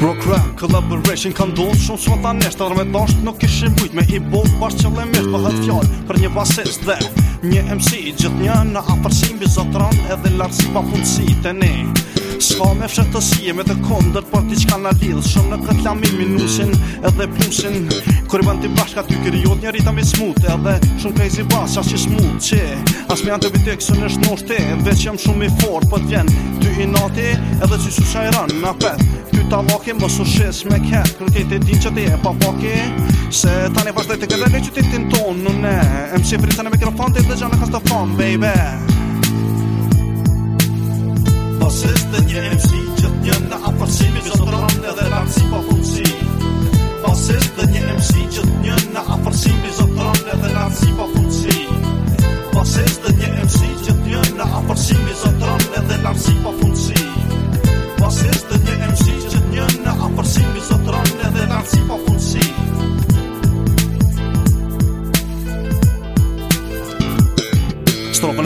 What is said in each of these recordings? Rock rap collaboration kam dos shumë sot ta nesh me dosh nuk kishim bujt me i bol bash që mirë pa hat fjall për një basis dhe një MC gjithë një në apërshim bizotron edhe lartë si pa punësi të ne Ska me fshetësie me të kondër Por ti çka në lidhë Shumë në këtë lami minusin edhe plusin Kër i bënd bashka ty kërë jod një rita me smutë Edhe shumë ka i zi basë as që smutë Që as me janë të vite kësë në shnoshte Veç jam shumë i fort për po t'vjen Ty i nati edhe që su qaj rënë Në peth Ty ta vaki, më su shes me këtë Kërë kejtë e din që ti e pa vaki Se tani vazhdoj të këndre në qytetin tonë Në ne, em si në mikrofon Dhe baby stejně MC, četně na a prosím, vyzotrám, nederám si po funkcí. Basy stejně MC, četně na a prosím,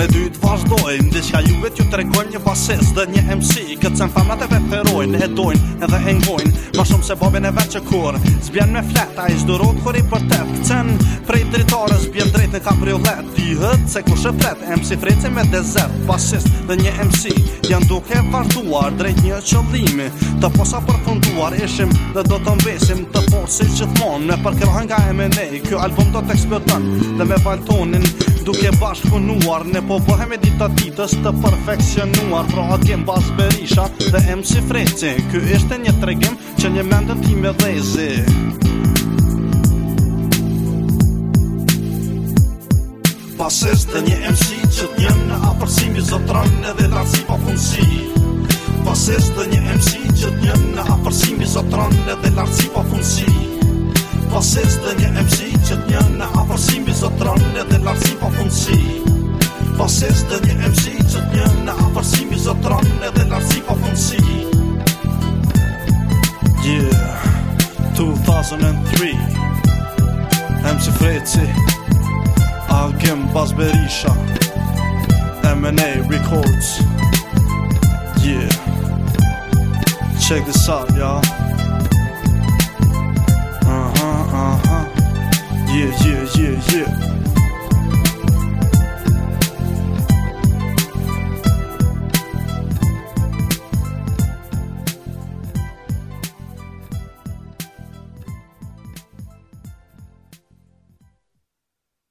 Me dy të vazhdojmë Dhe qka juve t'ju të një basis Dhe një MC Këtë se në famat e veterojnë E dojnë edhe e ngojnë Ma shumë se babin e veç kur Zbjen me flet A i zdurot kër i për të të Prej dritarës bjen drejt në kapriolet Dihët se ku shë fret MC freci me dezert Basist dhe një MC Jan duke vazhduar Drejt një qëllimi Të posa përfunduar Ishim dhe do të mbesim Të posi që thmonë Me përkërojnë ka M&A Kjo album do të eksplodon Dhe me valtonin duke bashkëpunuar, ne po përhem e ditatitës të perfekcionuar, pro a kem bas berisha dhe emsi freqe, Ky është një tregim që një mendën ti me dhezi. Pasës dhe një MC që t'jem në apërsimi zotranë dhe lartësi pa funësi, pasës dhe një MC që t'jem në apërsimi zotranë dhe lartësi pa funësi, pasës dhe një MC që në 2003 MC Fritzi Agim Bas Berisha M&A Records Yeah Check this out y'all